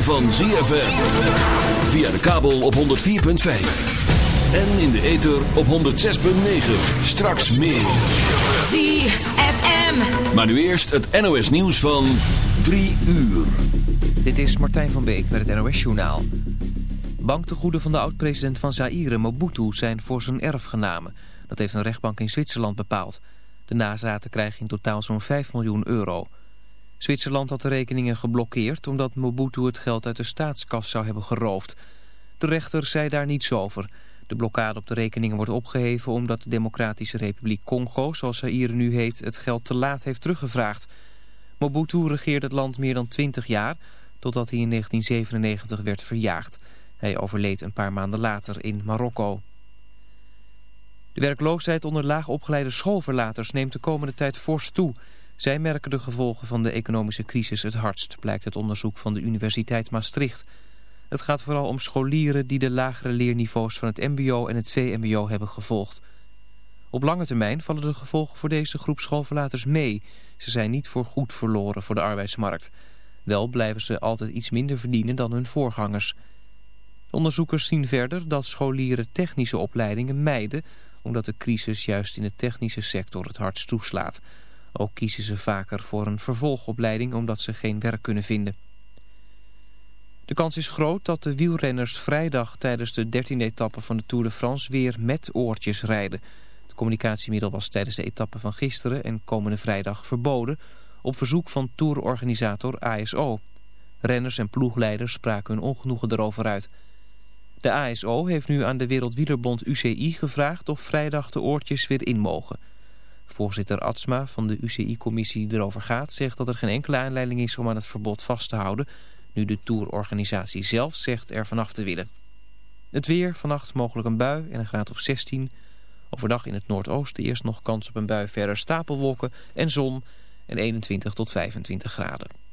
van ZFM. Via de kabel op 104.5. En in de ether op 106.9. Straks meer. ZFM. Maar nu eerst het NOS nieuws van 3 uur. Dit is Martijn van Beek met het NOS Journaal. Banktegoeden van de oud-president van Zaire, Mobutu, zijn voor zijn erfgenamen. Dat heeft een rechtbank in Zwitserland bepaald. De nazaten krijgen in totaal zo'n 5 miljoen euro... Zwitserland had de rekeningen geblokkeerd omdat Mobutu het geld uit de staatskas zou hebben geroofd. De rechter zei daar niets over. De blokkade op de rekeningen wordt opgeheven omdat de Democratische Republiek Congo, zoals Zaire nu heet, het geld te laat heeft teruggevraagd. Mobutu regeerde het land meer dan 20 jaar, totdat hij in 1997 werd verjaagd. Hij overleed een paar maanden later in Marokko. De werkloosheid onder laag opgeleide schoolverlaters neemt de komende tijd fors toe... Zij merken de gevolgen van de economische crisis het hardst, blijkt het onderzoek van de Universiteit Maastricht. Het gaat vooral om scholieren die de lagere leerniveaus van het mbo en het VMBO hebben gevolgd. Op lange termijn vallen de gevolgen voor deze groep schoolverlaters mee. Ze zijn niet voor goed verloren voor de arbeidsmarkt. Wel blijven ze altijd iets minder verdienen dan hun voorgangers. Onderzoekers zien verder dat scholieren technische opleidingen mijden... omdat de crisis juist in de technische sector het hardst toeslaat... Ook kiezen ze vaker voor een vervolgopleiding omdat ze geen werk kunnen vinden. De kans is groot dat de wielrenners vrijdag tijdens de 13e etappe van de Tour de France weer met oortjes rijden. Het communicatiemiddel was tijdens de etappe van gisteren en komende vrijdag verboden op verzoek van tourorganisator ASO. Renners en ploegleiders spraken hun ongenoegen erover uit. De ASO heeft nu aan de Wereldwielerbond UCI gevraagd of vrijdag de oortjes weer in mogen... Voorzitter Atsma van de UCI-commissie die erover gaat... zegt dat er geen enkele aanleiding is om aan het verbod vast te houden... nu de tourorganisatie zelf zegt er vanaf te willen. Het weer, vannacht mogelijk een bui en een graad of 16. Overdag in het noordoosten eerst nog kans op een bui, verder stapelwolken en zon... en 21 tot 25 graden.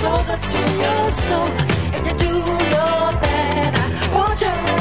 closer to your soul, and you do know that I want you.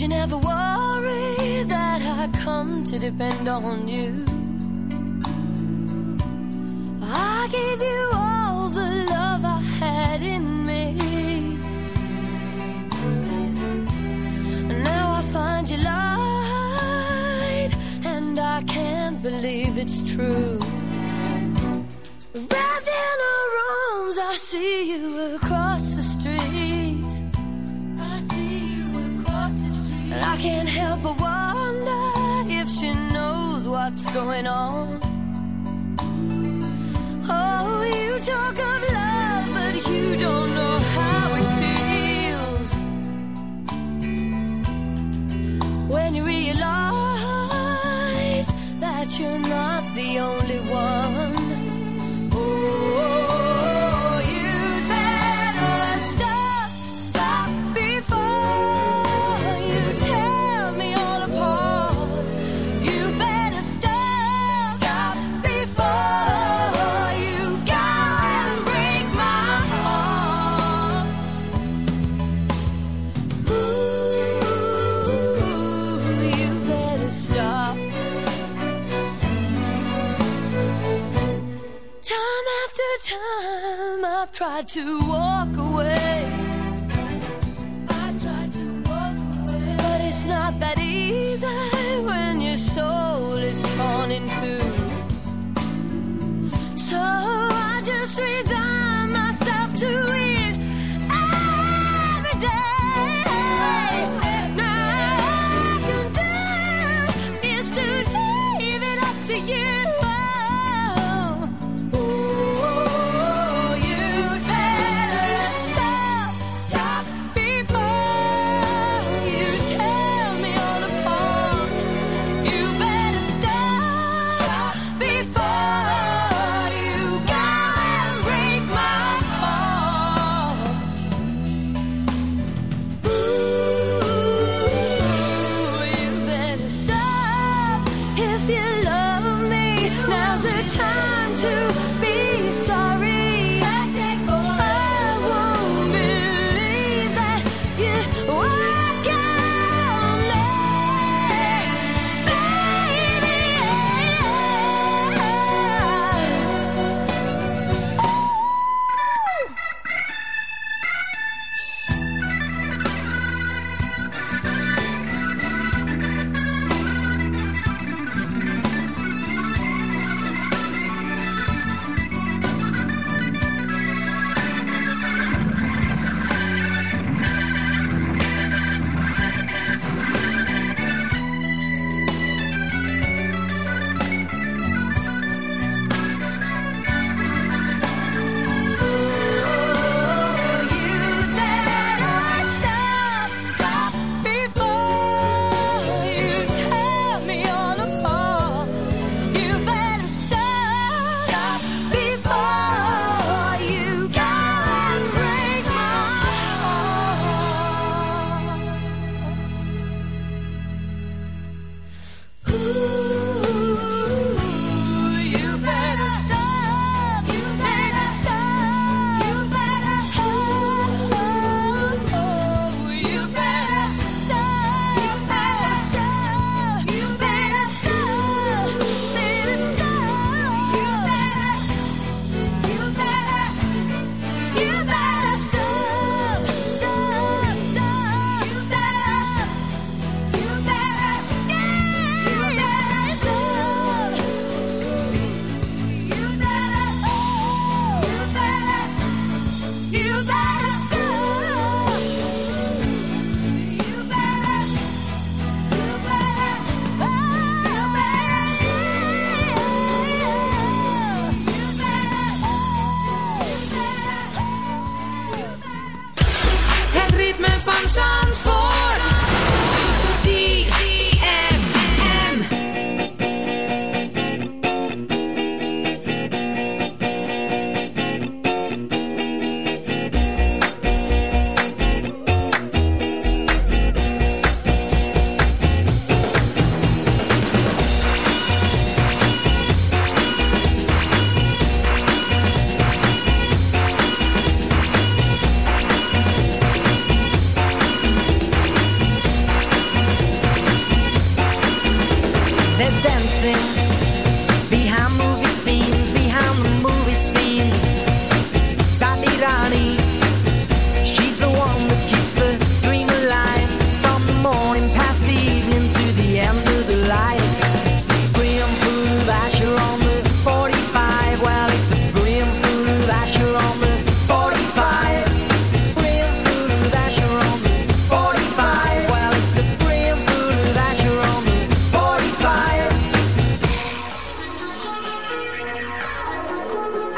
Did you never worry that I come to depend on you? I gave you all the love I had in me. Now I find you lied, and I can't believe it's true. Wrapped in her arms, I see you across. can't help but wonder if she knows what's going on. Oh, you talk. tried to walk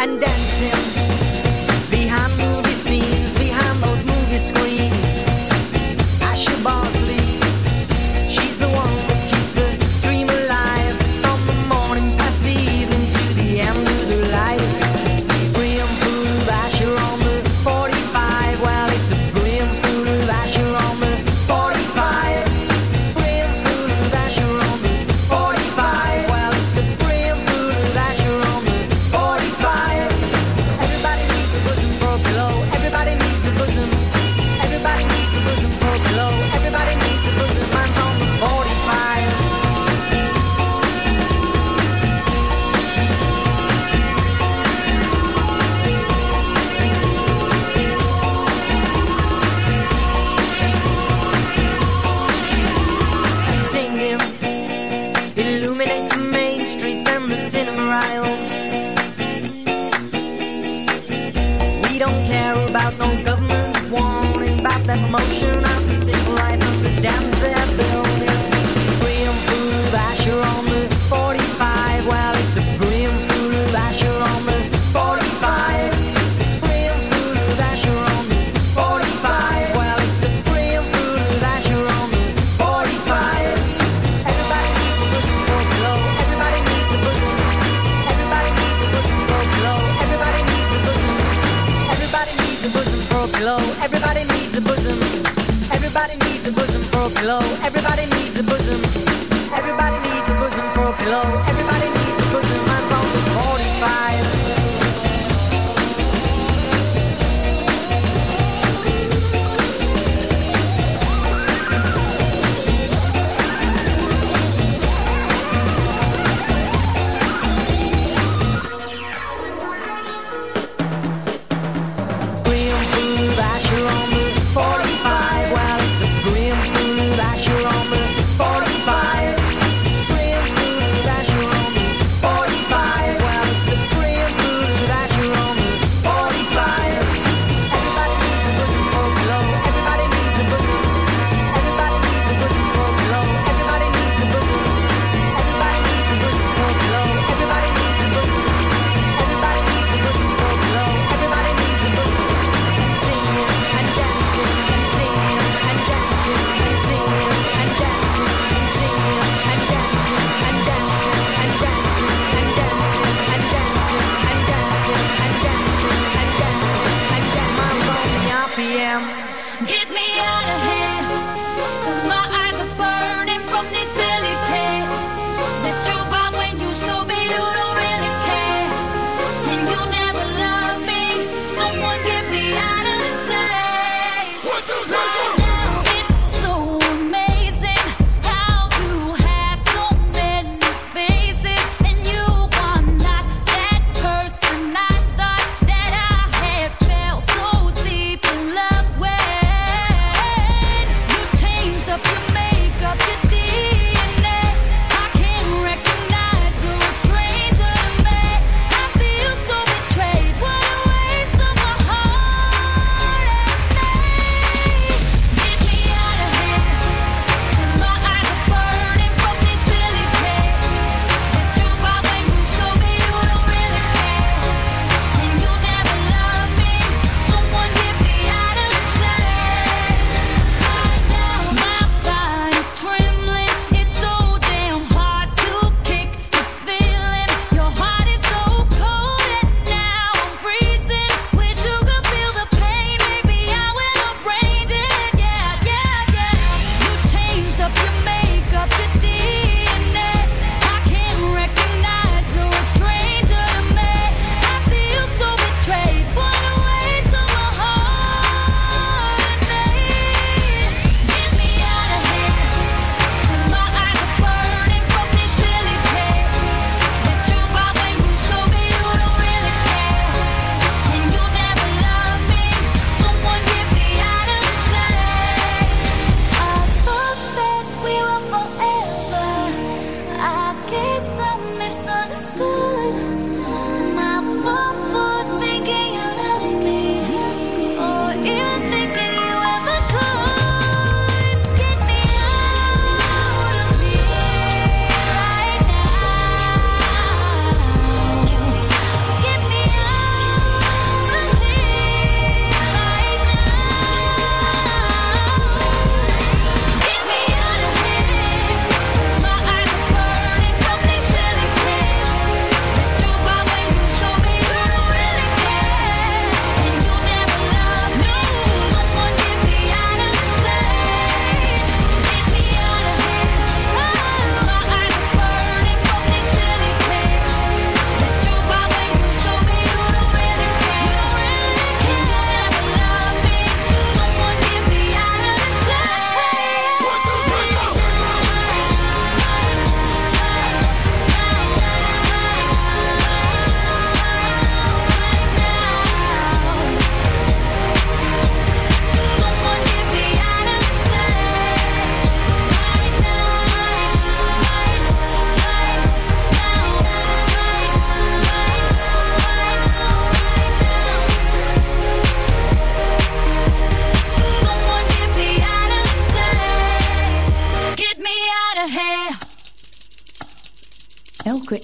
and dancing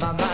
My mind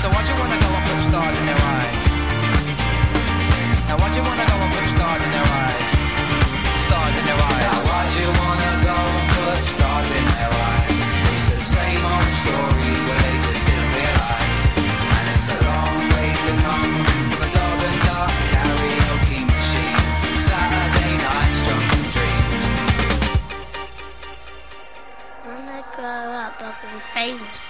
So why'd you wanna go and put stars in their eyes? Now why'd you wanna go and put stars in their eyes? Stars in their eyes. Now why'd you wanna go and put stars in their eyes? It's the same old story where they just didn't realise. And it's a long way to come from a dog and duck karaoke machine. Saturday nights drunken dreams. When I grow up, I can be famous.